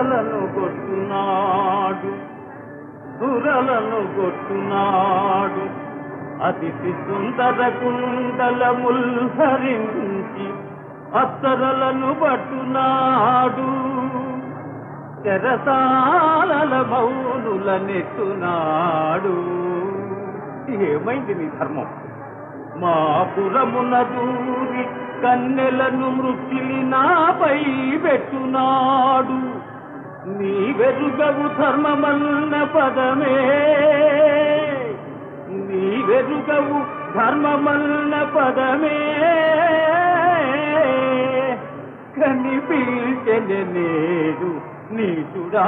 సురలను కొట్టునాడు సురలను కొట్టునాడు అతిథి సుందర కుండలముల్ హరించి అత్తరలను పట్టునాడు చెరసాల మౌనుల నెట్టునాడు ఏమైంది నీ ధర్మం? మా పురమున దూరి కన్నెలను మృత్యులి నాపై పెట్టునాడు నీ వెరుగవు ధర్మమన్న పదమే. నీ వెరుగవు ధర్మమన్న పదమే. కనిపించని నేడు నీచుడా.